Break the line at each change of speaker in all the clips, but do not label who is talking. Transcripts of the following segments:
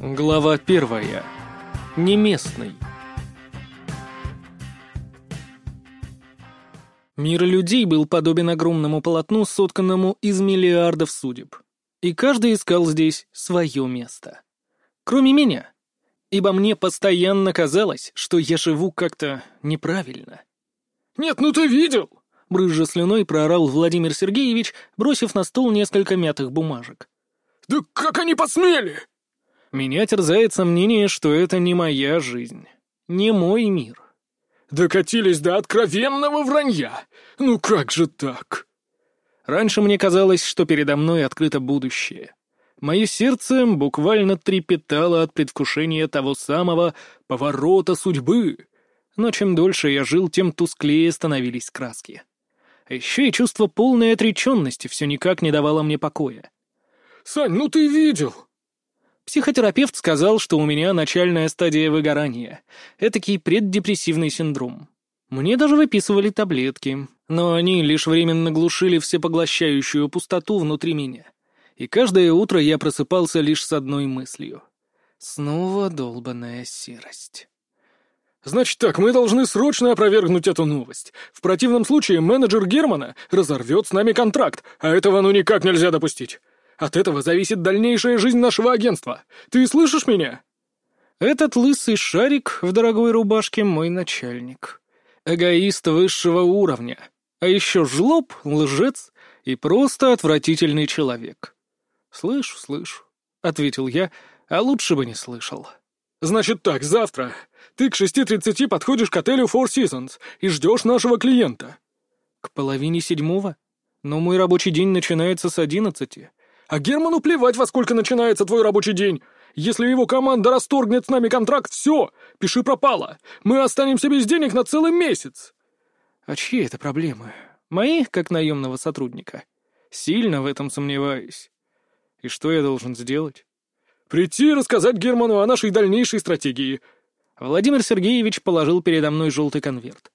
Глава первая. Неместный. Мир людей был подобен огромному полотну, сотканному из миллиардов судеб. И каждый искал здесь свое место. Кроме меня. Ибо мне постоянно казалось, что я живу как-то неправильно.
«Нет, ну ты видел!»
— брызжа слюной проорал Владимир Сергеевич, бросив на стол несколько мятых бумажек.
«Да как они посмели!»
Меня терзает сомнение, что это не моя жизнь, не мой мир.
Докатились до откровенного вранья. Ну как же так?
Раньше мне казалось, что передо мной открыто будущее. Мое сердце буквально трепетало от предвкушения того самого поворота судьбы. Но чем дольше я жил, тем тусклее становились краски. А еще и чувство полной отреченности все никак не давало мне покоя.
«Сань, ну ты видел!»
Психотерапевт сказал, что у меня начальная стадия выгорания, этакий преддепрессивный синдром. Мне даже выписывали таблетки, но они лишь временно глушили всепоглощающую пустоту внутри меня. И каждое утро я просыпался лишь с одной мыслью. Снова долбанная серость.
«Значит так, мы должны срочно опровергнуть эту новость. В противном случае менеджер Германа разорвет с нами контракт, а этого ну никак нельзя допустить. От этого зависит дальнейшая жизнь нашего агентства. Ты слышишь меня?»
«Этот лысый шарик в дорогой рубашке — мой начальник. Эгоист высшего уровня. А еще жлоб, лжец и просто отвратительный человек». «Слышу, слышу», — ответил я, а лучше бы не слышал.
«Значит так, завтра ты к шести тридцати подходишь к отелю Four Seasons и ждешь нашего клиента».
«К половине седьмого? Но мой рабочий день начинается с одиннадцати».
А Герману плевать, во сколько начинается твой рабочий день. Если его команда расторгнет с нами контракт, все, пиши пропало. Мы останемся без денег на целый месяц.
А чьи это проблемы? Мои, как наемного сотрудника? Сильно в этом сомневаюсь. И что я должен сделать?
Прийти и рассказать Герману о нашей дальнейшей стратегии.
Владимир Сергеевич положил передо мной желтый конверт.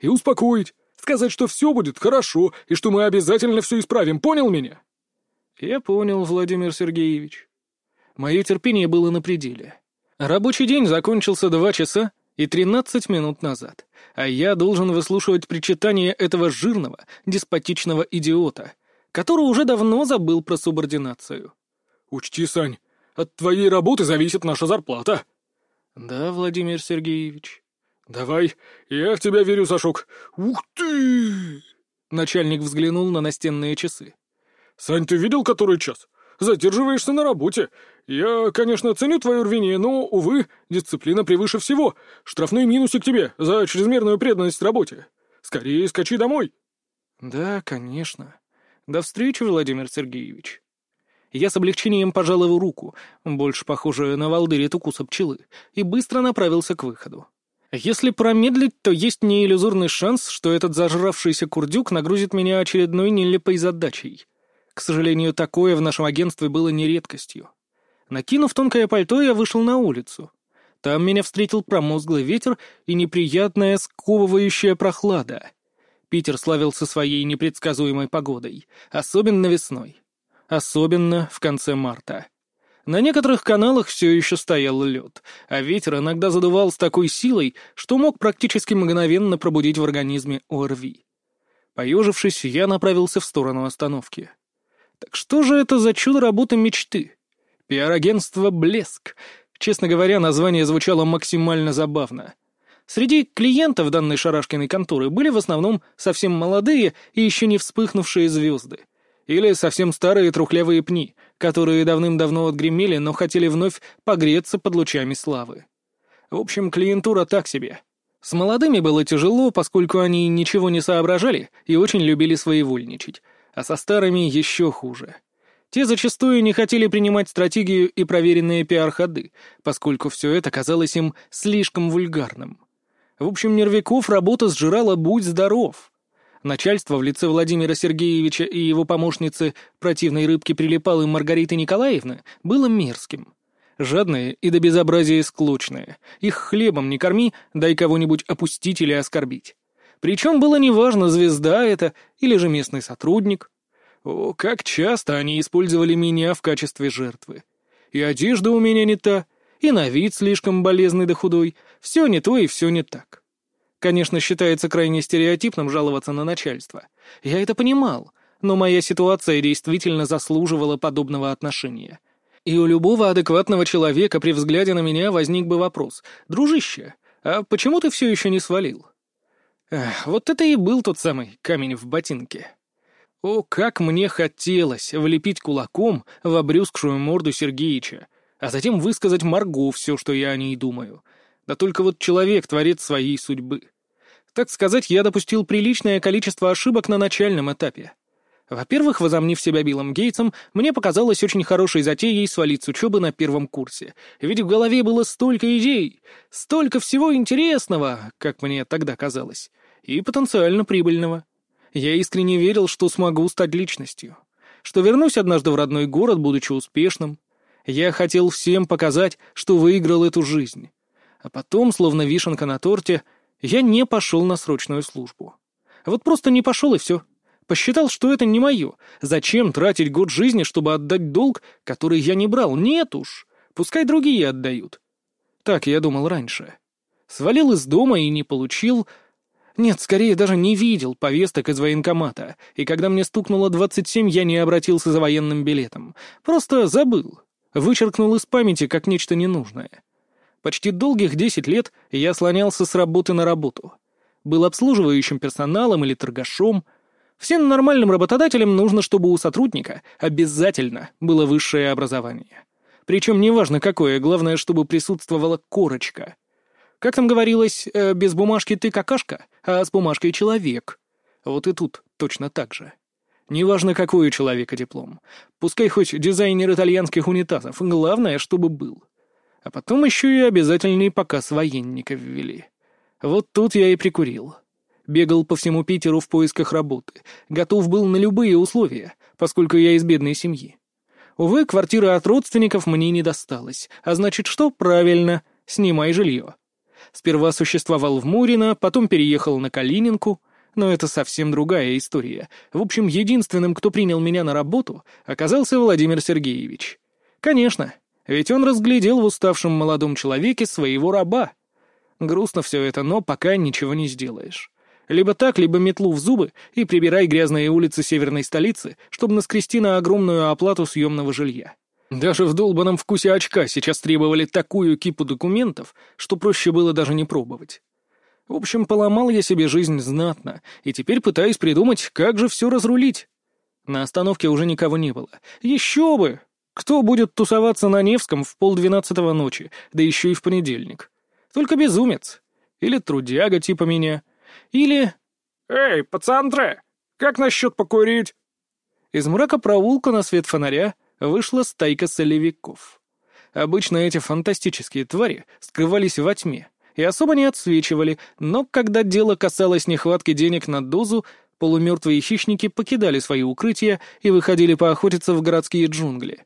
И успокоить, сказать, что все будет хорошо и что мы обязательно все исправим, понял меня?
«Я понял, Владимир Сергеевич». Мое терпение было на пределе. Рабочий день закончился два часа и тринадцать минут назад, а я должен выслушивать причитания этого жирного, деспотичного идиота, который уже давно забыл про субординацию.
«Учти, Сань, от твоей работы зависит наша зарплата».
«Да, Владимир Сергеевич».
«Давай, я в тебя верю, Сашок. Ух ты!»
Начальник взглянул на настенные часы.
«Сань, ты видел, который час? Задерживаешься на работе. Я, конечно, ценю твое рвение, но, увы, дисциплина превыше всего. Штрафной минусик тебе за чрезмерную преданность работе. Скорее скачи домой».
«Да, конечно. До встречи, Владимир Сергеевич». Я с облегчением пожал его руку, больше похожую на волдырит укуса пчелы, и быстро направился к выходу. Если промедлить, то есть неиллюзорный шанс, что этот зажравшийся курдюк нагрузит меня очередной нелепой задачей. К сожалению, такое в нашем агентстве было не редкостью. Накинув тонкое пальто, я вышел на улицу. Там меня встретил промозглый ветер и неприятная сковывающая прохлада. Питер славился своей непредсказуемой погодой, особенно весной. Особенно в конце марта. На некоторых каналах все еще стоял лед, а ветер иногда задувал с такой силой, что мог практически мгновенно пробудить в организме ОРВИ. Поежившись, я направился в сторону остановки. Так что же это за чудо работы мечты? Пиар-агентство «Блеск». Честно говоря, название звучало максимально забавно. Среди клиентов данной шарашкиной конторы были в основном совсем молодые и еще не вспыхнувшие звезды. Или совсем старые трухлявые пни, которые давным-давно отгремели, но хотели вновь погреться под лучами славы. В общем, клиентура так себе. С молодыми было тяжело, поскольку они ничего не соображали и очень любили своевольничать а со старыми еще хуже. Те зачастую не хотели принимать стратегию и проверенные пиар-ходы, поскольку все это казалось им слишком вульгарным. В общем, Нервяков работа сжирала «Будь здоров». Начальство в лице Владимира Сергеевича и его помощницы противной рыбки прилипалой Маргариты Николаевны было мерзким. Жадные и до безобразия склочные. Их хлебом не корми, дай кого-нибудь опустить или оскорбить. Причем было неважно, звезда это или же местный сотрудник. О, как часто они использовали меня в качестве жертвы. И одежда у меня не та, и на вид слишком болезный да худой. Все не то и все не так. Конечно, считается крайне стереотипным жаловаться на начальство. Я это понимал, но моя ситуация действительно заслуживала подобного отношения. И у любого адекватного человека при взгляде на меня возник бы вопрос. «Дружище, а почему ты все еще не свалил?» Эх, вот это и был тот самый камень в ботинке. О, как мне хотелось влепить кулаком в обрюзгшую морду Сергеича, а затем высказать Марго все, что я о ней думаю. Да только вот человек творит своей судьбы. Так сказать, я допустил приличное количество ошибок на начальном этапе. Во-первых, возомнив себя Биллом Гейтсом, мне показалось очень хорошей затеей свалить с учебы на первом курсе. Ведь в голове было столько идей, столько всего интересного, как мне тогда казалось, и потенциально прибыльного. Я искренне верил, что смогу стать личностью, что вернусь однажды в родной город, будучи успешным. Я хотел всем показать, что выиграл эту жизнь. А потом, словно вишенка на торте, я не пошел на срочную службу. Вот просто не пошел и все. Посчитал, что это не мое. Зачем тратить год жизни, чтобы отдать долг, который я не брал? Нет уж. Пускай другие отдают. Так я думал раньше. Свалил из дома и не получил, нет, скорее даже не видел повесток из военкомата, и когда мне стукнуло 27, я не обратился за военным билетом. Просто забыл. Вычеркнул из памяти как нечто ненужное. Почти долгих 10 лет я слонялся с работы на работу. Был обслуживающим персоналом или торгашом. Всем нормальным работодателям нужно, чтобы у сотрудника обязательно было высшее образование. Причем неважно какое, главное, чтобы присутствовала корочка. Как там говорилось, э, без бумажки ты какашка, а с бумажкой человек. Вот и тут точно так же. Неважно, какой у человека диплом. Пускай хоть дизайнер итальянских унитазов, главное, чтобы был. А потом еще и обязательный показ военников ввели. Вот тут я и прикурил. Бегал по всему Питеру в поисках работы. Готов был на любые условия, поскольку я из бедной семьи. Увы, квартира от родственников мне не досталась. А значит, что? Правильно, снимай жилье. Сперва существовал в Мурино, потом переехал на Калининку, но это совсем другая история. В общем, единственным, кто принял меня на работу, оказался Владимир Сергеевич. Конечно, ведь он разглядел в уставшем молодом человеке своего раба. Грустно все это, но пока ничего не сделаешь. Либо так, либо метлу в зубы и прибирай грязные улицы северной столицы, чтобы наскрести на огромную оплату съемного жилья. Даже в долбанном вкусе очка сейчас требовали такую кипу документов, что проще было даже не пробовать. В общем, поломал я себе жизнь знатно, и теперь пытаюсь придумать, как же все разрулить. На остановке уже никого не было. Еще бы! Кто будет тусоваться на Невском в полдвенадцатого ночи, да еще и в понедельник? Только безумец. Или трудяга типа меня. Или... «Эй, пацантры, как насчет покурить?» Из мрака проулка на свет фонаря вышла стайка солевиков. Обычно эти фантастические твари скрывались во тьме и особо не отсвечивали, но когда дело касалось нехватки денег на дозу, полумертвые хищники покидали свои укрытия и выходили поохотиться в городские джунгли.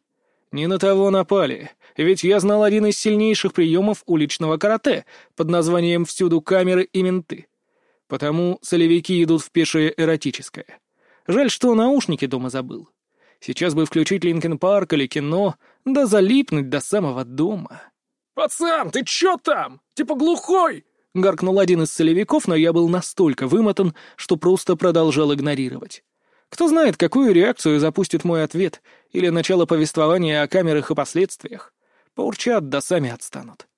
Не на того напали, ведь я знал один из сильнейших приемов уличного карате под названием «Всюду камеры и менты». Потому солевики идут в пешее эротическое. Жаль, что наушники дома забыл. Сейчас бы включить Линкен Парк или кино, да залипнуть до самого дома.
«Пацан, ты чё там? Типа глухой?»
— гаркнул один из солевиков, но я был настолько вымотан, что просто продолжал игнорировать. Кто знает, какую реакцию запустит мой ответ или начало повествования о камерах и последствиях. Поурчат, да сами отстанут.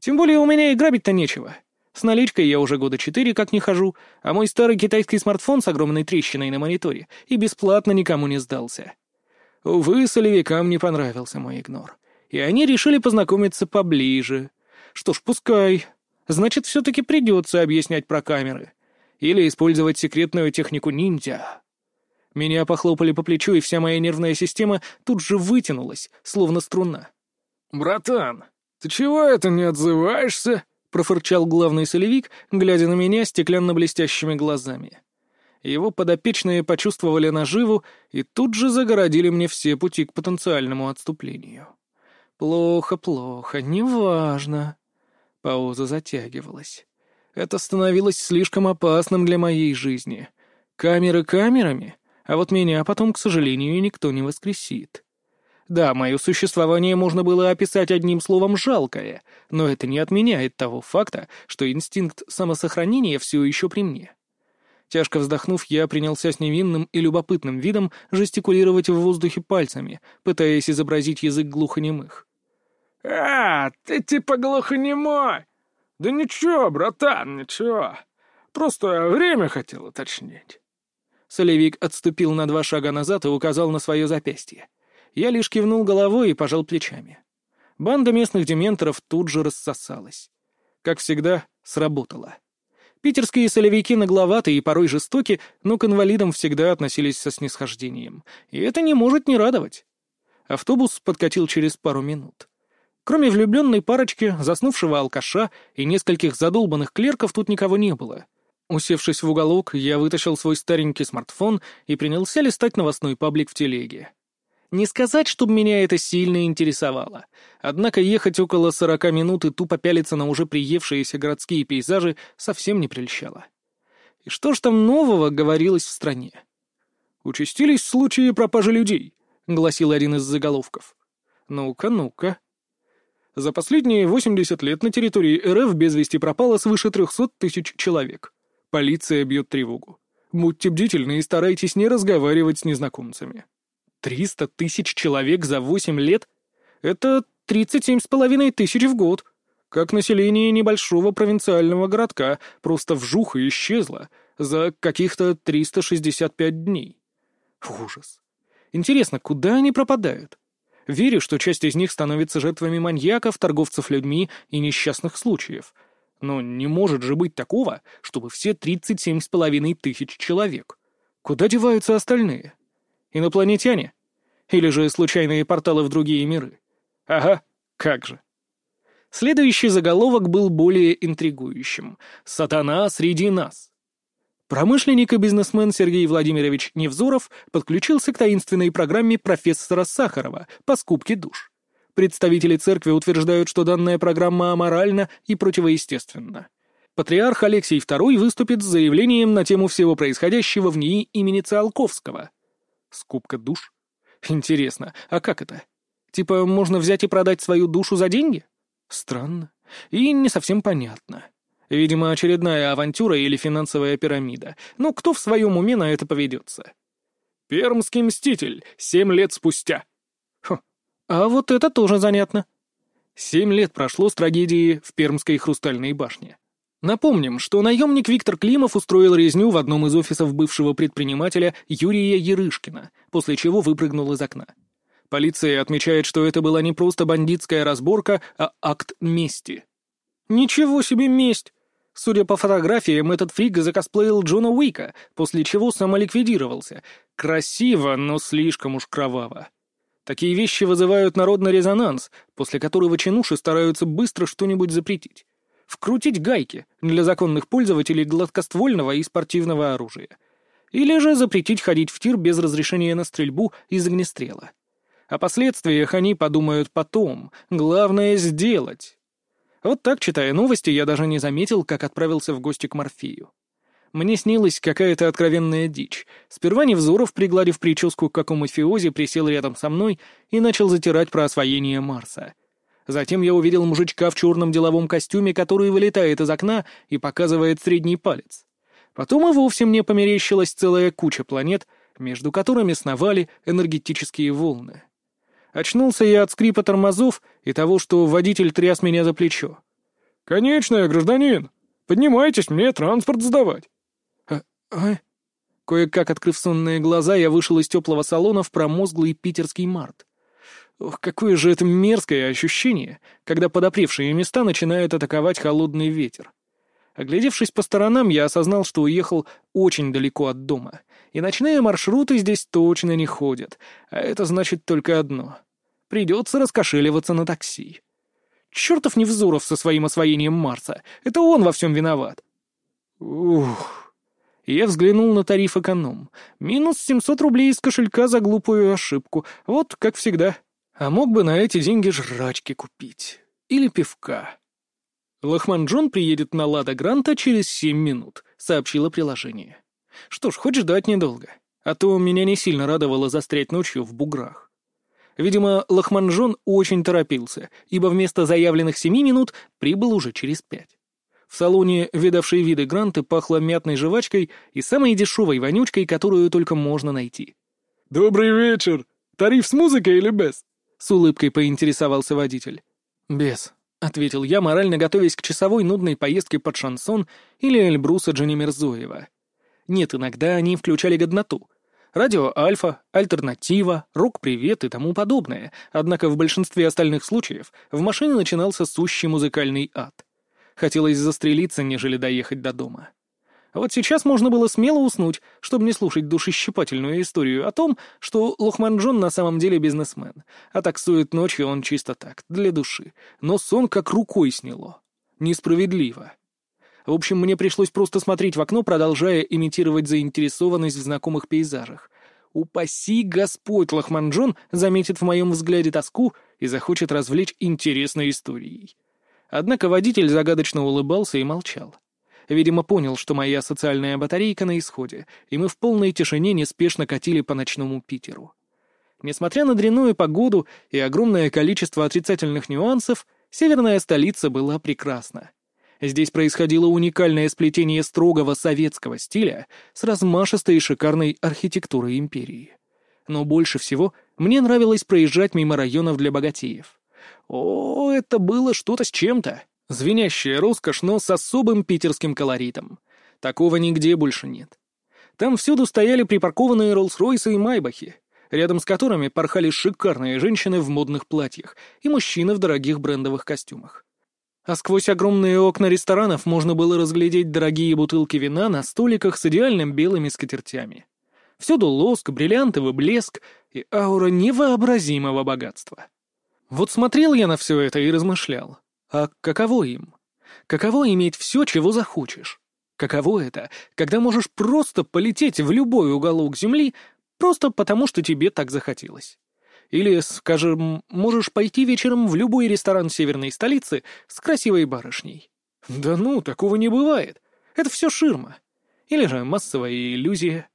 Тем более у меня и грабить-то нечего. С наличкой я уже года четыре как не хожу, а мой старый китайский смартфон с огромной трещиной на мониторе и бесплатно никому не сдался. Увы, солевикам не понравился мой игнор. И они решили познакомиться поближе. Что ж, пускай. Значит, все-таки придется объяснять про камеры. Или использовать секретную технику ниндзя. Меня похлопали по плечу, и вся моя нервная система тут же вытянулась, словно струна.
«Братан, ты чего это не отзываешься?» — профырчал главный солевик, глядя на меня стеклянно-блестящими глазами. Его подопечные почувствовали наживу и тут же загородили мне все пути к потенциальному отступлению. «Плохо, плохо, неважно». Пауза затягивалась. Это становилось слишком опасным для моей жизни. Камеры камерами, а вот меня потом, к сожалению, никто не воскресит.
Да, мое существование можно было описать одним словом «жалкое», но это не отменяет того факта, что инстинкт самосохранения все еще при мне. Тяжко вздохнув, я принялся с невинным и любопытным видом жестикулировать в воздухе пальцами, пытаясь изобразить язык глухонемых.
«А, ты типа глухонемой? Да ничего, братан, ничего. Просто время хотел уточнить».
Солевик отступил на два шага назад и указал на свое запястье. Я лишь кивнул головой и пожал плечами. Банда местных дементоров тут же рассосалась. Как всегда, сработало. Питерские солевики нагловаты и порой жестоки, но к инвалидам всегда относились со снисхождением. И это не может не радовать. Автобус подкатил через пару минут. Кроме влюбленной парочки, заснувшего алкаша и нескольких задолбанных клерков тут никого не было. Усевшись в уголок, я вытащил свой старенький смартфон и принялся листать новостной паблик в телеге. Не сказать, чтобы меня это сильно интересовало. Однако ехать около сорока минут и тупо пялиться на уже приевшиеся городские пейзажи совсем не прельщало. И что ж там нового говорилось в стране? «Участились случаи пропажи людей», — гласил один из заголовков. «Ну-ка, ну-ка». За последние 80 лет на территории РФ без вести пропало свыше 300 тысяч человек. Полиция бьет тревогу. Будьте бдительны и старайтесь не разговаривать с незнакомцами. Триста тысяч человек за восемь лет? Это тридцать семь с половиной тысяч в год. Как население небольшого провинциального городка просто вжух и исчезло за каких-то триста шестьдесят пять дней. Ужас. Интересно, куда они пропадают? Верю, что часть из них становится жертвами маньяков, торговцев людьми и несчастных случаев. Но не может же быть такого, чтобы все тридцать семь с половиной тысяч человек. Куда деваются остальные? Инопланетяне? Или же случайные порталы в другие миры? Ага, как же. Следующий заголовок был более интригующим. «Сатана среди нас». Промышленник и бизнесмен Сергей Владимирович Невзоров подключился к таинственной программе профессора Сахарова по скупке душ. Представители церкви утверждают, что данная программа аморальна и противоестественна. Патриарх Алексей II выступит с заявлением на тему всего происходящего в НИИ имени Циолковского. Скупка душ? Интересно, а как это? Типа можно взять и продать свою душу за деньги? Странно. И не совсем понятно. Видимо, очередная авантюра или финансовая пирамида. Ну, кто в своем уме на это поведется? Пермский мститель. Семь лет спустя. Хм, а вот это тоже занятно. Семь лет прошло с трагедии в Пермской хрустальной башне. Напомним, что наемник Виктор Климов устроил резню в одном из офисов бывшего предпринимателя Юрия Ярышкина, после чего выпрыгнул из окна. Полиция отмечает, что это была не просто бандитская разборка, а акт мести. Ничего себе месть! Судя по фотографиям, этот фрик закосплеил Джона Уика, после чего самоликвидировался. Красиво, но слишком уж кроваво. Такие вещи вызывают народный резонанс, после которого чинуши стараются быстро что-нибудь запретить вкрутить гайки для законных пользователей гладкоствольного и спортивного оружия. Или же запретить ходить в тир без разрешения на стрельбу из огнестрела. О последствиях они подумают потом, главное — сделать. Вот так, читая новости, я даже не заметил, как отправился в гости к Морфею. Мне снилась какая-то откровенная дичь. Сперва Невзоров, пригладив прическу, как у мафиози, присел рядом со мной и начал затирать про освоение Марса — Затем я увидел мужичка в черном деловом костюме, который вылетает из окна и показывает средний палец. Потом и вовсе мне померещилась целая куча планет, между которыми сновали энергетические волны. Очнулся я от скрипа тормозов и того, что водитель тряс меня за плечо. «Конечная, гражданин! Поднимайтесь, мне транспорт сдавать!» «А... а...» Кое-как открыв сонные глаза, я вышел из теплого салона в промозглый питерский март. Ох, какое же это мерзкое ощущение, когда подопревшие места начинают атаковать холодный ветер. Оглядевшись по сторонам, я осознал, что уехал очень далеко от дома, и ночные маршруты здесь точно не ходят, а это значит только одно — придется раскошеливаться на такси. Чертов Невзоров со своим освоением Марса, это он во всем виноват. Ух... Я взглянул на тариф эконом. Минус 700 рублей из кошелька за глупую ошибку. Вот, как всегда. А мог бы на эти деньги жрачки купить. Или пивка. Лохман Джон приедет на Лада Гранта через семь минут, сообщило приложение. Что ж, хоть ждать недолго. А то меня не сильно радовало застрять ночью в буграх. Видимо, Лохманжон очень торопился, ибо вместо заявленных семи минут прибыл уже через пять. В салоне, видавшей виды гранты, пахло мятной жвачкой и самой дешевой вонючкой, которую только можно найти.
«Добрый вечер! Тариф с музыкой или без?»
— с улыбкой поинтересовался водитель. «Без», — ответил я, морально готовясь к часовой нудной поездке под шансон или Эльбруса Джани Мерзоева. Нет, иногда они включали годноту. Радио Альфа, Альтернатива, Рок-Привет и тому подобное, однако в большинстве остальных случаев в машине начинался сущий музыкальный ад. Хотелось застрелиться, нежели доехать до дома. А вот сейчас можно было смело уснуть, чтобы не слушать душещипательную историю о том, что Лохман Джон на самом деле бизнесмен, а таксует ночью он чисто так, для души. Но сон как рукой сняло. Несправедливо. В общем, мне пришлось просто смотреть в окно, продолжая имитировать заинтересованность в знакомых пейзажах. Упаси Господь, Лохманджон заметит в моем взгляде тоску и захочет развлечь интересной историей. Однако водитель загадочно улыбался и молчал. Видимо, понял, что моя социальная батарейка на исходе, и мы в полной тишине неспешно катили по ночному Питеру. Несмотря на дрянную погоду и огромное количество отрицательных нюансов, северная столица была прекрасна. Здесь происходило уникальное сплетение строгого советского стиля с размашистой и шикарной архитектурой империи. Но больше всего мне нравилось проезжать мимо районов для богатеев. О, это было что-то с чем-то. Звенящая роскошь, но с особым питерским колоритом. Такого нигде больше нет. Там всюду стояли припаркованные Роллс-Ройсы и Майбахи, рядом с которыми порхали шикарные женщины в модных платьях и мужчины в дорогих брендовых костюмах. А сквозь огромные окна ресторанов можно было разглядеть дорогие бутылки вина на столиках с идеальным белыми скатертями. Всюду лоск, бриллиантовый блеск и аура невообразимого богатства. Вот смотрел я на все это и размышлял. А каково им? Каково иметь все, чего захочешь? Каково это, когда можешь просто полететь в любой уголок Земли, просто потому, что тебе так захотелось? Или, скажем, можешь пойти вечером в любой ресторан северной столицы с красивой барышней? Да ну, такого не бывает. Это все ширма. Или же массовая иллюзия.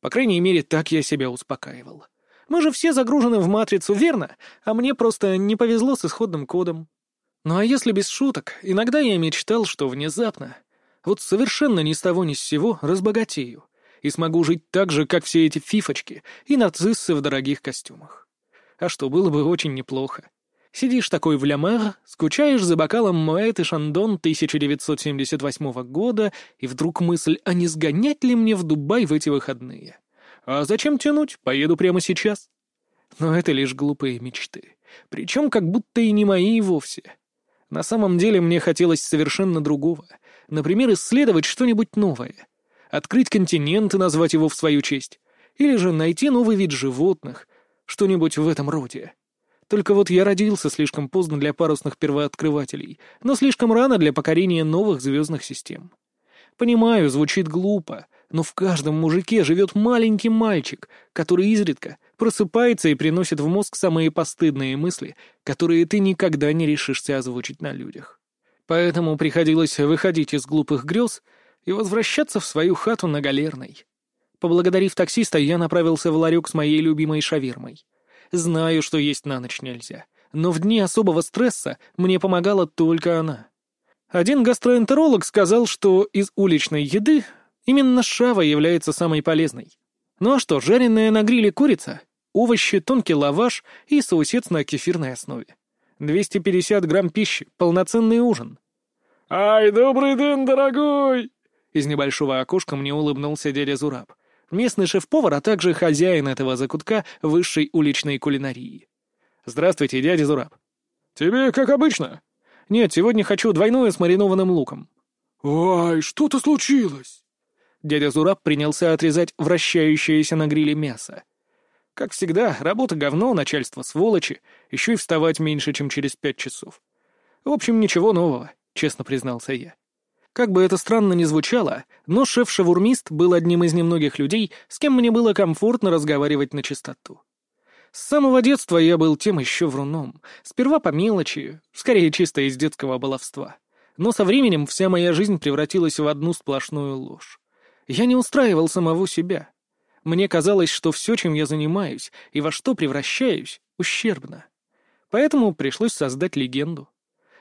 По крайней мере, так я себя успокаивал. Мы же все загружены в матрицу, верно? А мне просто не повезло с исходным кодом. Ну а если без шуток, иногда я мечтал, что внезапно, вот совершенно ни с того ни с сего, разбогатею и смогу жить так же, как все эти фифочки и нациссы в дорогих костюмах. А что, было бы очень неплохо. Сидишь такой в лямар, скучаешь за бокалом Моэт и Шандон 1978 года, и вдруг мысль, а не сгонять ли мне в Дубай в эти выходные? А зачем тянуть? Поеду прямо сейчас. Но это лишь глупые мечты. Причем как будто и не мои вовсе. На самом деле мне хотелось совершенно другого. Например, исследовать что-нибудь новое. Открыть континент и назвать его в свою честь. Или же найти новый вид животных. Что-нибудь в этом роде. Только вот я родился слишком поздно для парусных первооткрывателей, но слишком рано для покорения новых звездных систем. Понимаю, звучит глупо, но в каждом мужике живет маленький мальчик, который изредка просыпается и приносит в мозг самые постыдные мысли, которые ты никогда не решишься озвучить на людях. Поэтому приходилось выходить из глупых грез и возвращаться в свою хату на галерной. Поблагодарив таксиста, я направился в ларек с моей любимой шавермой. Знаю, что есть на ночь нельзя, но в дни особого стресса мне помогала только она. Один гастроэнтеролог сказал, что из уличной еды Именно шава является самой полезной. Ну а что, жареная на гриле курица, овощи, тонкий лаваш и соусец на кефирной основе. 250 грамм пищи, полноценный ужин.
«Ай, добрый день, дорогой!»
Из небольшого окошка мне улыбнулся дядя Зураб, местный шеф-повар, а также хозяин этого закутка высшей уличной кулинарии. «Здравствуйте, дядя Зураб».
«Тебе как обычно?»
«Нет, сегодня хочу двойное с маринованным луком».
«Ой, что-то случилось?»
Дядя Зураб принялся отрезать вращающееся на гриле мясо. Как всегда, работа говно, начальство сволочи, еще и вставать меньше, чем через пять часов. В общем, ничего нового, честно признался я. Как бы это странно ни звучало, но шеф-шавурмист был одним из немногих людей, с кем мне было комфортно разговаривать на чистоту. С самого детства я был тем еще вруном. Сперва по мелочи, скорее чисто из детского баловства. Но со временем вся моя жизнь превратилась в одну сплошную ложь. Я не устраивал самого себя. Мне казалось, что все, чем я занимаюсь и во что превращаюсь, ущербно. Поэтому пришлось создать легенду.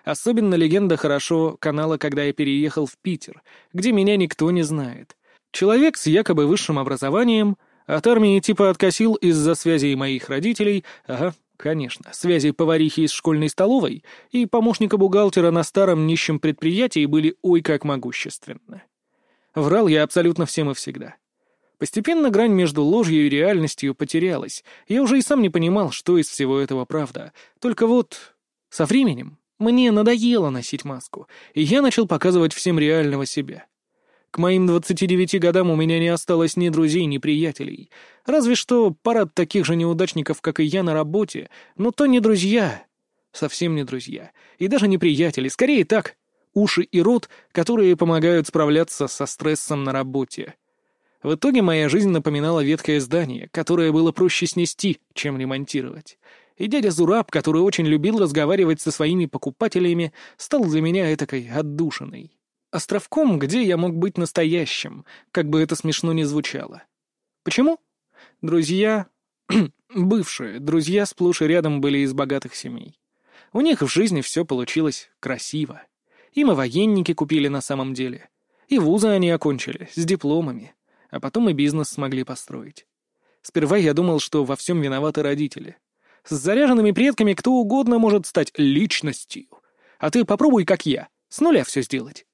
Особенно легенда хорошо канала, когда я переехал в Питер, где меня никто не знает. Человек с якобы высшим образованием, от армии типа откосил из-за связей моих родителей, ага, конечно, связи поварихи из школьной столовой и помощника бухгалтера на старом нищем предприятии были ой как могущественны. Врал я абсолютно всем и всегда. Постепенно грань между ложью и реальностью потерялась. Я уже и сам не понимал, что из всего этого правда. Только вот со временем мне надоело носить маску, и я начал показывать всем реального себя. К моим 29 годам у меня не осталось ни друзей, ни приятелей. Разве что парад таких же неудачников, как и я на работе, но то не друзья. Совсем не друзья. И даже не приятели. Скорее так. Уши и рот, которые помогают справляться со стрессом на работе. В итоге моя жизнь напоминала ветхое здание, которое было проще снести, чем ремонтировать и дядя Зураб, который очень любил разговаривать со своими покупателями, стал для меня этакой отдушиной. Островком, где я мог быть настоящим, как бы это смешно ни звучало. Почему? Друзья... бывшие друзья сплошь и рядом были из богатых семей. У них в жизни все получилось красиво. Им и военники купили на самом деле. И вузы они окончили, с дипломами. А потом и бизнес смогли построить. Сперва я думал, что во всем виноваты родители. С заряженными предками кто угодно может стать личностью. А ты попробуй, как я, с нуля все сделать.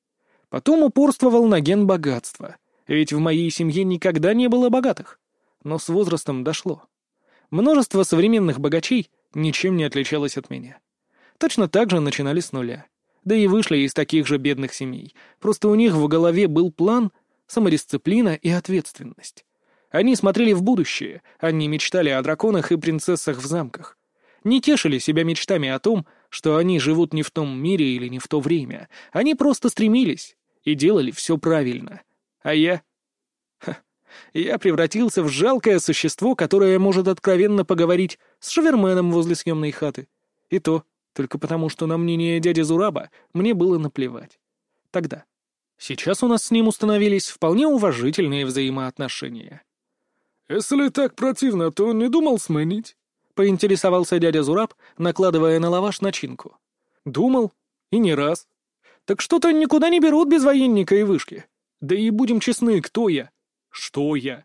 Потом упорствовал на ген богатства. Ведь в моей семье никогда не было богатых. Но с возрастом дошло. Множество современных богачей ничем не отличалось от меня. Точно так же начинали с нуля. Да и вышли из таких же бедных семей. Просто у них в голове был план, самодисциплина и ответственность. Они смотрели в будущее, они мечтали о драконах и принцессах в замках. Не тешили себя мечтами о том, что они живут не в том мире или не в то время. Они просто стремились и делали все правильно. А я... Ха, я превратился в жалкое существо, которое может откровенно поговорить с шаверменом возле съемной хаты. И то только потому, что на мнение дяди Зураба мне было наплевать. Тогда. Сейчас у нас с ним установились вполне уважительные взаимоотношения.
«Если так противно, то не думал сменить?»
— поинтересовался дядя Зураб, накладывая на лаваш начинку. «Думал. И не раз. Так что-то никуда не берут без военника и вышки. Да и будем честны, кто я? Что я?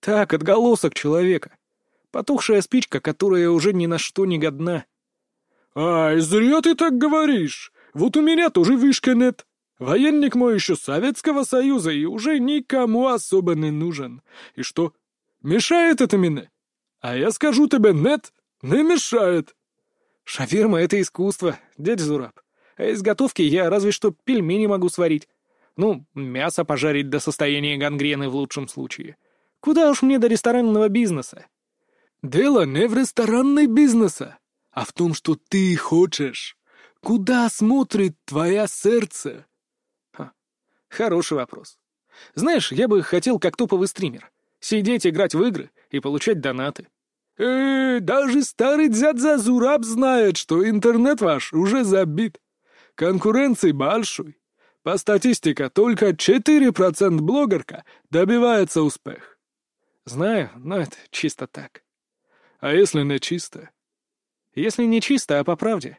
Так, отголосок человека. Потухшая спичка, которая уже ни на что не годна».
«Ай, зря ты так говоришь. Вот у меня тоже вышка нет. Военник мой еще Советского Союза и уже никому особо не нужен. И что, Мешает это мне? А я скажу тебе, нет, не мешает.
Шаверма — это искусство, дядя Зураб. А из готовки я разве что пельмени могу сварить. Ну, мясо пожарить до состояния гангрены в лучшем случае. Куда уж мне до ресторанного бизнеса?
Дело не в ресторанной бизнесе, а в том, что ты хочешь. Куда смотрит твое сердце?
Хороший вопрос. Знаешь, я бы хотел как топовый стример. Сидеть, играть в игры и получать донаты.
Э, даже старый дядь Зазураб знает, что интернет ваш уже забит. Конкуренции большой. По статистике, только 4% блогерка добивается успех.
Знаю, но это чисто так.
А если не чисто?
Если не чисто, а по правде.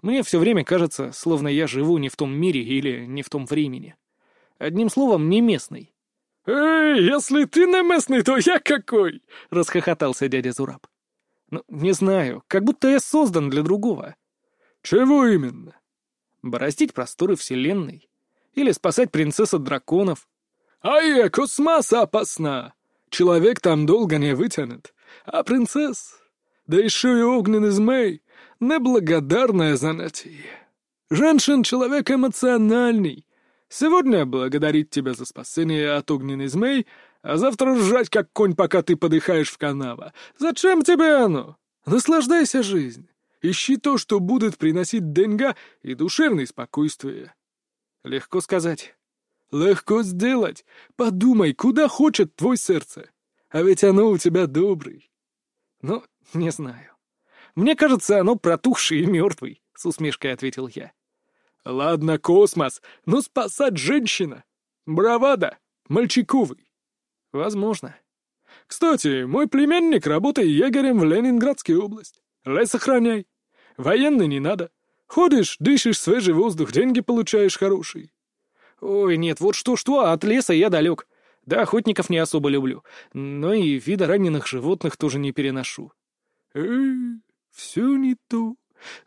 Мне все время кажется, словно я живу не в том мире или не в том времени. Одним словом, не местный.
«Эй, если ты не местный, то я какой?» — расхохотался дядя Зураб.
«Ну, не знаю, как будто я создан для другого».
«Чего именно?»
«Бороздить просторы Вселенной. Или спасать принцесс от драконов».
«Ай, космос опасна! Человек там долго не вытянет. А принцесс? Да еще и огненный змей — неблагодарное занятие. Женщин человек эмоциональный, Сегодня благодарить тебя за спасение от огненной змей, а завтра ржать, как конь, пока ты подыхаешь в канава. Зачем тебе оно? Наслаждайся жизнью. Ищи то, что будет приносить деньга и душевное спокойствие.
Легко сказать.
Легко сделать. Подумай, куда хочет твой сердце. А ведь оно у тебя добрый.
Ну, не знаю. Мне кажется, оно протухший и мертвый, — с усмешкой ответил я.
Ладно, космос, но спасать женщина. Бравада, мальчиковый.
Возможно.
Кстати, мой племянник работает егерем в Ленинградской области. Лес охраняй. Военный не надо. Ходишь, дышишь свежий воздух, деньги получаешь хорошие.
Ой, нет, вот что-что, а от леса я далек. Да, охотников не особо люблю, но и вида раненых животных тоже не переношу.
Э, все не то.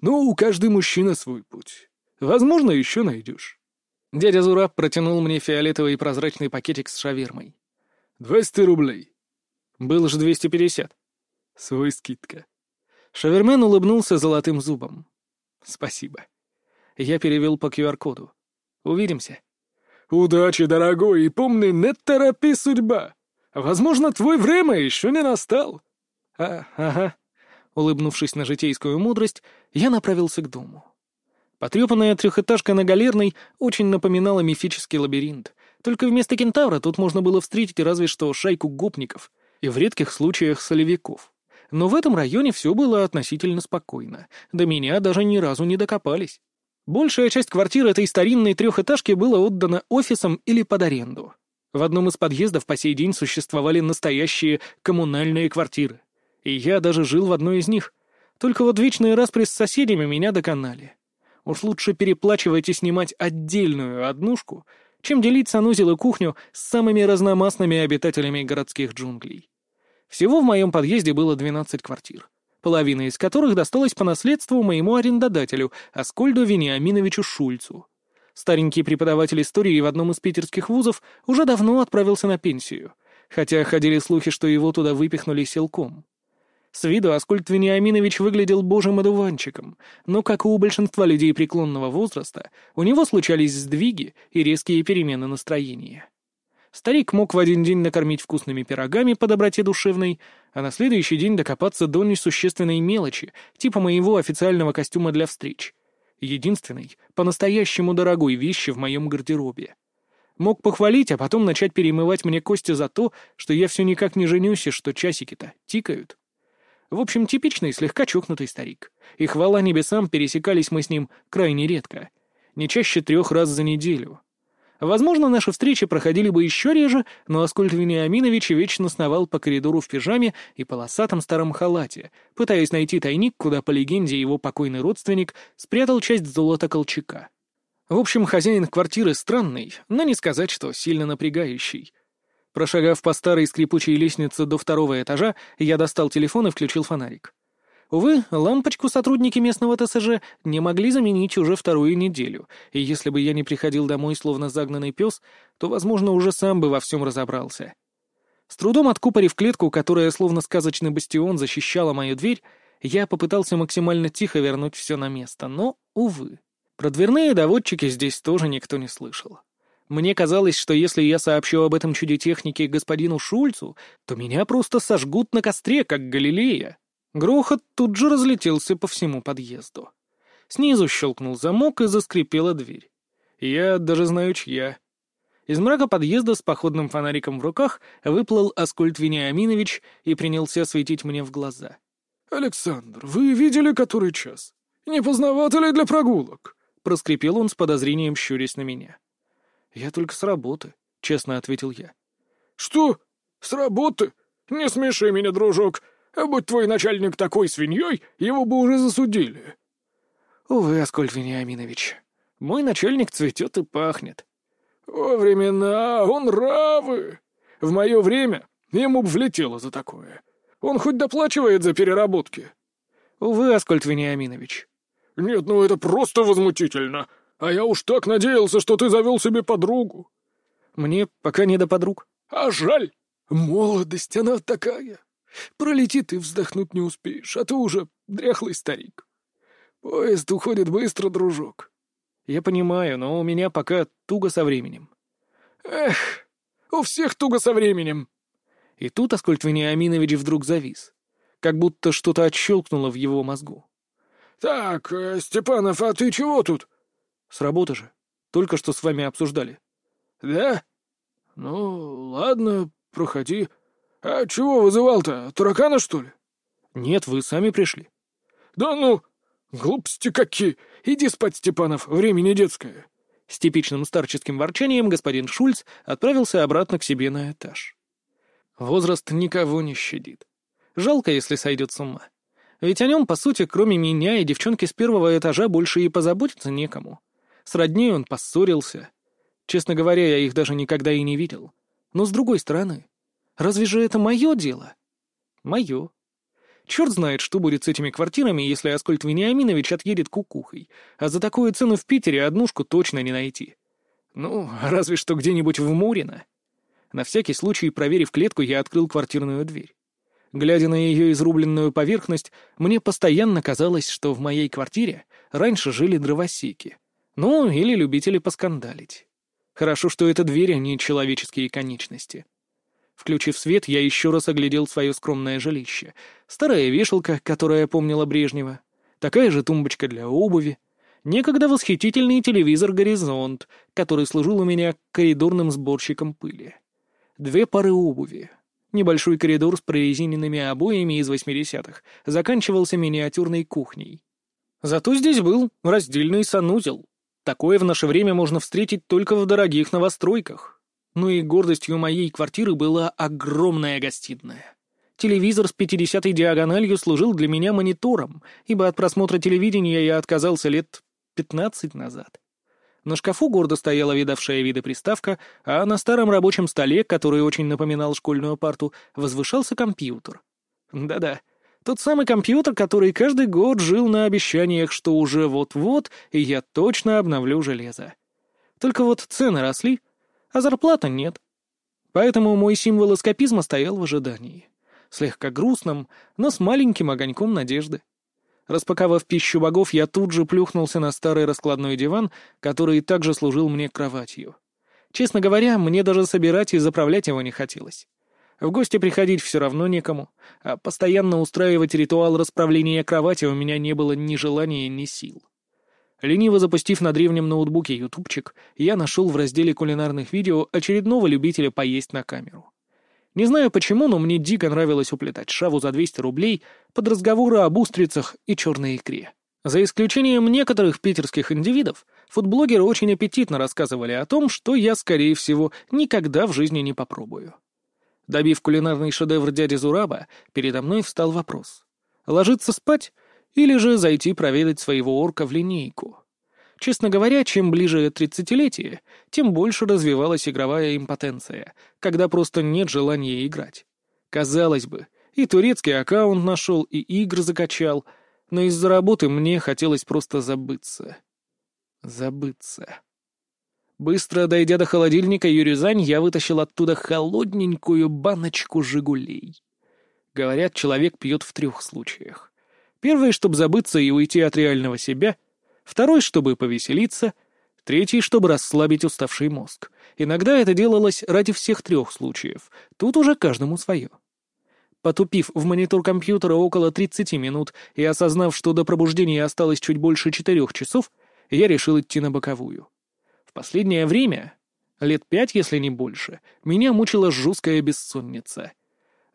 Но у каждый мужчина свой путь. Возможно, еще найдешь.
Дядя Зураб протянул мне фиолетовый прозрачный пакетик с шавермой.
«Двести рублей».
«Было же двести пятьдесят».
«Свой скидка».
Шавермен улыбнулся золотым зубом. «Спасибо». Я перевел по QR-коду. «Увидимся».
«Удачи, дорогой, и помни, не торопи судьба. Возможно, твой время еще не настал».
«А, ага». Улыбнувшись на житейскую мудрость, я направился к дому. Потрепанная трехэтажка на Галерной очень напоминала мифический лабиринт. Только вместо кентавра тут можно было встретить разве что шайку гопников и в редких случаях солевиков. Но в этом районе все было относительно спокойно. До меня даже ни разу не докопались. Большая часть квартир этой старинной трехэтажки была отдана офисам или под аренду. В одном из подъездов по сей день существовали настоящие коммунальные квартиры. И я даже жил в одной из них. Только вот вечные распри с соседями меня доконали. Уж лучше переплачивать и снимать отдельную однушку, чем делить санузел и кухню с самыми разномастными обитателями городских джунглей. Всего в моем подъезде было 12 квартир, половина из которых досталась по наследству моему арендодателю, Аскольду Вениаминовичу Шульцу. Старенький преподаватель истории в одном из питерских вузов уже давно отправился на пенсию, хотя ходили слухи, что его туда выпихнули силком. С виду Аскольд Вениаминович выглядел божьим одуванчиком, но, как и у большинства людей преклонного возраста, у него случались сдвиги и резкие перемены настроения. Старик мог в один день накормить вкусными пирогами по доброте душевной, а на следующий день докопаться до несущественной мелочи, типа моего официального костюма для встреч. Единственной, по-настоящему дорогой вещи в моем гардеробе. Мог похвалить, а потом начать перемывать мне кости за то, что я все никак не женюсь и что часики-то тикают. В общем, типичный, слегка чокнутый старик. И хвала небесам, пересекались мы с ним крайне редко. Не чаще трех раз за неделю. Возможно, наши встречи проходили бы еще реже, но Аскольд Вениаминович вечно сновал по коридору в пижаме и полосатом старом халате, пытаясь найти тайник, куда, по легенде, его покойный родственник спрятал часть золота Колчака. В общем, хозяин квартиры странный, но не сказать, что сильно напрягающий — Прошагав по старой скрипучей лестнице до второго этажа, я достал телефон и включил фонарик. Увы, лампочку сотрудники местного ТСЖ не могли заменить уже вторую неделю, и если бы я не приходил домой словно загнанный пес, то, возможно, уже сам бы во всем разобрался. С трудом откупорив клетку, которая словно сказочный бастион защищала мою дверь, я попытался максимально тихо вернуть все на место, но, увы. Про дверные доводчики здесь тоже никто не слышал. Мне казалось, что если я сообщу об этом чуде техники господину Шульцу, то меня просто сожгут на костре, как Галилея. Грохот тут же разлетелся по всему подъезду. Снизу щелкнул замок и заскрипела дверь. Я даже знаю, чья. Из мрака подъезда с походным фонариком в руках выплыл Аскольд Вениаминович и принялся светить мне в глаза.
«Александр, вы видели который час? Не поздновато для прогулок?»
— проскрипел он с подозрением, щурясь на меня. «Я только с работы», — честно ответил я.
«Что? С работы? Не смеши меня, дружок. А будь твой начальник такой свиньей, его бы уже засудили».
«Увы, Аскольд Вениаминович, мой начальник цветет и пахнет».
«Во времена он равы. В мое время ему б влетело за такое. Он хоть доплачивает за переработки».
«Увы, Аскольд Вениаминович».
«Нет, ну это просто возмутительно. А я уж так надеялся, что ты завел себе подругу.
Мне пока не до подруг.
А жаль. Молодость, она такая. Пролетит и вздохнуть не успеешь, а ты уже дряхлый старик. Поезд уходит быстро, дружок.
Я понимаю, но у меня пока туго со временем.
Эх, у всех туго со временем.
И тут Аскольд Вениаминович вдруг завис, как будто что-то отщелкнуло в его мозгу.
«Так, э, Степанов, а ты чего тут?»
С работы же. Только что с вами обсуждали.
Да? Ну, ладно, проходи. А чего вызывал-то? Таракана, что ли?
Нет, вы сами пришли.
Да ну, глупости какие. Иди спать, Степанов, время не детское.
С типичным старческим ворчанием господин Шульц отправился обратно к себе на этаж. Возраст никого не щадит. Жалко, если сойдет с ума. Ведь о нем, по сути, кроме меня и девчонки с первого этажа, больше и позаботиться некому. С родней он поссорился. Честно говоря, я их даже никогда и не видел. Но с другой стороны, разве же это мое дело? Мое. Черт знает, что будет с этими квартирами, если Аскольд Вениаминович отъедет кукухой, а за такую цену в Питере однушку точно не найти. Ну, разве что где-нибудь в Мурино. На всякий случай, проверив клетку, я открыл квартирную дверь. Глядя на ее изрубленную поверхность, мне постоянно казалось, что в моей квартире раньше жили дровосеки. Ну, или любители поскандалить. Хорошо, что это дверь, а не человеческие конечности. Включив свет, я еще раз оглядел свое скромное жилище. Старая вешалка, которая помнила Брежнева. Такая же тумбочка для обуви. Некогда восхитительный телевизор «Горизонт», который служил у меня коридорным сборщиком пыли. Две пары обуви. Небольшой коридор с прорезиненными обоями из 80-х заканчивался миниатюрной кухней. Зато здесь был раздельный санузел. Такое в наше время можно встретить только в дорогих новостройках. Ну и гордостью моей квартиры была огромная гостиная. Телевизор с 50-й диагональю служил для меня монитором, ибо от просмотра телевидения я отказался лет 15 назад. На шкафу гордо стояла видавшая виды приставка, а на старом рабочем столе, который очень напоминал школьную парту, возвышался компьютер. Да-да, тот самый компьютер, который каждый год жил на обещаниях, что уже вот-вот, и я точно обновлю железо. Только вот цены росли, а зарплата нет. Поэтому мой символ эскапизма стоял в ожидании. Слегка грустным, но с маленьким огоньком надежды. Распаковав пищу богов, я тут же плюхнулся на старый раскладной диван, который также служил мне кроватью. Честно говоря, мне даже собирать и заправлять его не хотелось. В гости приходить все равно некому, а постоянно устраивать ритуал расправления кровати у меня не было ни желания, ни сил. Лениво запустив на древнем ноутбуке ютубчик, я нашел в разделе кулинарных видео очередного любителя поесть на камеру. Не знаю почему, но мне дико нравилось уплетать шаву за 200 рублей под разговоры об устрицах и черной икре. За исключением некоторых питерских индивидов, фудблогеры очень аппетитно рассказывали о том, что я, скорее всего, никогда в жизни не попробую. Добив кулинарный шедевр дяди Зураба, передо мной встал вопрос. Ложиться спать или же зайти проведать своего орка в линейку. Честно говоря, чем ближе тридцатилетие, тем больше развивалась игровая импотенция, когда просто нет желания играть. Казалось бы, и турецкий аккаунт нашел, и игр закачал, но из-за работы мне хотелось просто забыться. Забыться. Быстро дойдя до холодильника Юрюзань, я вытащил оттуда холодненькую баночку «Жигулей». Говорят, человек пьет в трех случаях. Первый, чтобы забыться и уйти от реального себя. Второй, чтобы повеселиться. Третий, чтобы расслабить уставший мозг. Иногда это делалось ради всех трех случаев. Тут уже каждому свое. Потупив в монитор компьютера около 30 минут и осознав, что до пробуждения осталось чуть больше четырех часов, я решил идти на боковую. Последнее время, лет пять, если не больше, меня мучила жуткая бессонница —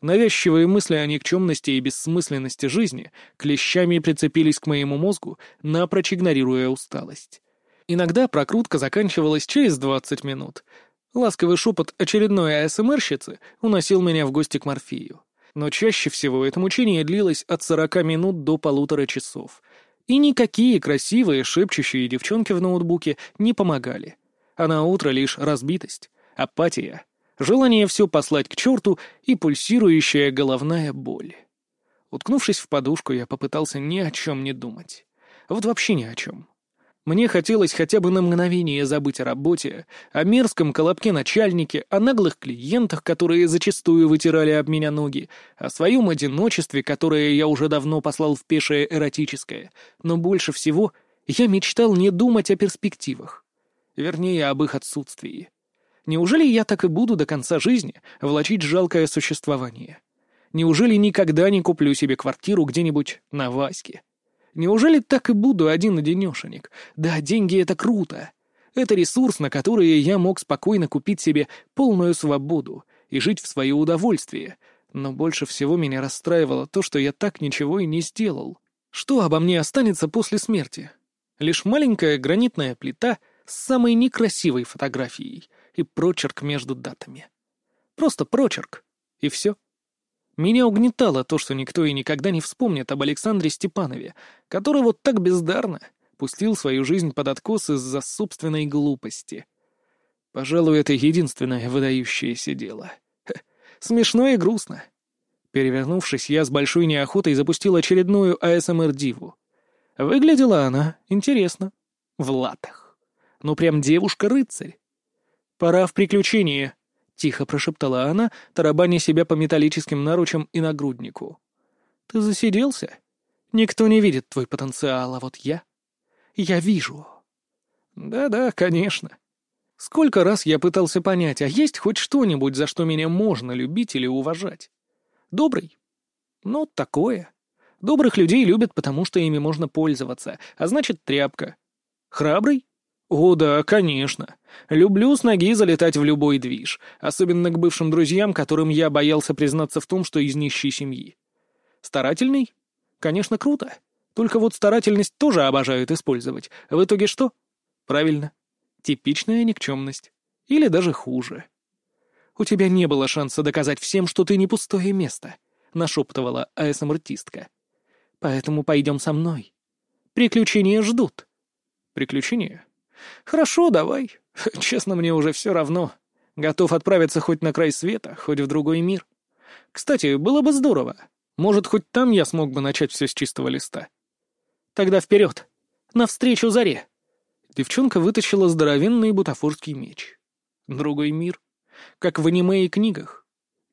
Навязчивые мысли о никчемности и бессмысленности жизни клещами прицепились к моему мозгу, напрочь игнорируя усталость. Иногда прокрутка заканчивалась через 20 минут. Ласковый шепот очередной АСМРщицы уносил меня в гости к Морфею. Но чаще всего это мучение длилось от 40 минут до полутора часов. И никакие красивые шепчущие девчонки в ноутбуке не помогали. А на утро лишь разбитость, апатия — желание все послать к черту и пульсирующая головная боль. Уткнувшись в подушку, я попытался ни о чем не думать. Вот вообще ни о чем. Мне хотелось хотя бы на мгновение забыть о работе, о мерзком колобке начальнике, о наглых клиентах, которые зачастую вытирали об меня ноги, о своем одиночестве, которое я уже давно послал в пешее эротическое. Но больше всего я мечтал не думать о перспективах. Вернее, об их отсутствии. Неужели я так и буду до конца жизни влачить жалкое существование? Неужели никогда не куплю себе квартиру где-нибудь на Ваське? Неужели так и буду один-одинешенек? Да, деньги — это круто. Это ресурс, на который я мог спокойно купить себе полную свободу и жить в свое удовольствие. Но больше всего меня расстраивало то, что я так ничего и не сделал. Что обо мне останется после смерти? Лишь маленькая гранитная плита с самой некрасивой фотографией — и прочерк между датами. Просто прочерк, и все. Меня угнетало то, что никто и никогда не вспомнит об Александре Степанове, который вот так бездарно пустил свою жизнь под откос из-за собственной глупости. Пожалуй, это единственное выдающееся дело. Ха, смешно и грустно. Перевернувшись, я с большой неохотой запустил очередную АСМР-диву. Выглядела она интересно. В латах. Ну прям девушка-рыцарь. «Пора в приключение», — тихо прошептала она, тарабаня себя по металлическим наручам и нагруднику. «Ты засиделся? Никто не видит твой потенциал, а вот я... Я вижу». «Да-да, конечно. Сколько раз я пытался понять, а есть хоть что-нибудь, за что меня можно любить или уважать? Добрый? Ну, такое. Добрых людей любят, потому что ими можно пользоваться, а значит, тряпка. Храбрый? О, да, конечно. Люблю с ноги залетать в любой движ, особенно к бывшим друзьям, которым я боялся признаться в том, что из нищей семьи. Старательный? Конечно, круто. Только вот старательность тоже обожают использовать. В итоге что? Правильно. Типичная никчемность. Или даже хуже. «У тебя не было шанса доказать всем, что ты не пустое место», — нашептывала АСМ-артистка. «Поэтому пойдем со мной. Приключения ждут». «Приключения? Хорошо, давай. Честно, мне уже все равно. Готов отправиться хоть на край света, хоть в другой мир. Кстати, было бы здорово. Может, хоть там я смог бы начать все с чистого листа. Тогда вперед! Навстречу заре!» Девчонка вытащила здоровенный бутафорский меч. Другой мир. Как в аниме и книгах.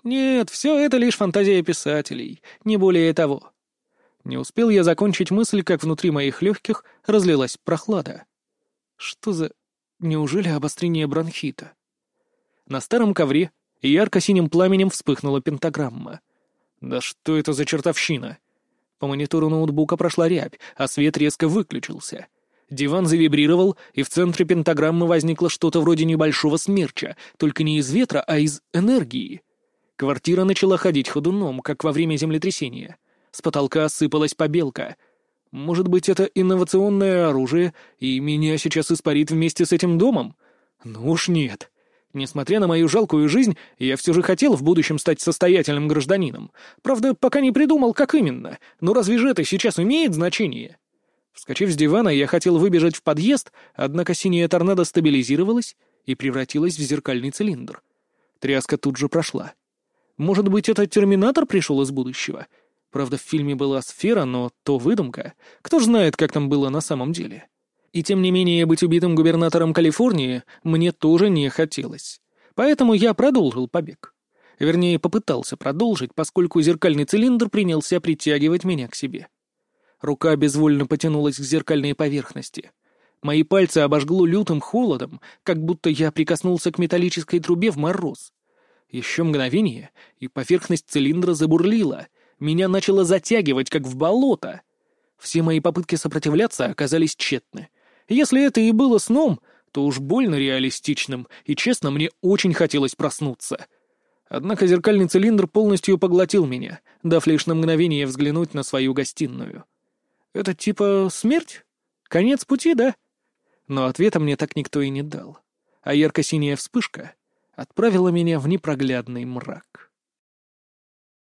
Нет, все это лишь фантазия писателей, не более того. Не успел я закончить мысль, как внутри моих легких разлилась прохлада. Что за... Неужели обострение бронхита? На старом ковре ярко-синим пламенем вспыхнула пентаграмма. Да что это за чертовщина? По монитору ноутбука прошла рябь, а свет резко выключился — Диван завибрировал, и в центре пентаграммы возникло что-то вроде небольшого смерча, только не из ветра, а из энергии. Квартира начала ходить ходуном, как во время землетрясения. С потолка осыпалась побелка. Может быть, это инновационное оружие, и меня сейчас испарит вместе с этим домом? Ну уж нет. Несмотря на мою жалкую жизнь, я все же хотел в будущем стать состоятельным гражданином. Правда, пока не придумал, как именно. Но разве же это сейчас имеет значение? Вскочив с дивана, я хотел выбежать в подъезд, однако синяя торнадо стабилизировалась и превратилась в зеркальный цилиндр. Тряска тут же прошла. Может быть, этот терминатор пришел из будущего? Правда, в фильме была сфера, но то выдумка. Кто ж знает, как там было на самом деле. И тем не менее, быть убитым губернатором Калифорнии мне тоже не хотелось. Поэтому я продолжил побег. Вернее, попытался продолжить, поскольку зеркальный цилиндр принялся притягивать меня к себе. Рука безвольно потянулась к зеркальной поверхности. Мои пальцы обожгло лютым холодом, как будто я прикоснулся к металлической трубе в мороз. Еще мгновение, и поверхность цилиндра забурлила. Меня начало затягивать, как в болото. Все мои попытки сопротивляться оказались тщетны. Если это и было сном, то уж больно реалистичным, и, честно, мне очень хотелось проснуться. Однако зеркальный цилиндр полностью поглотил меня, дав лишь на мгновение взглянуть на свою гостиную. Это типа смерть? Конец пути, да? Но ответа мне так никто и не дал. А ярко-синяя вспышка отправила меня в непроглядный мрак.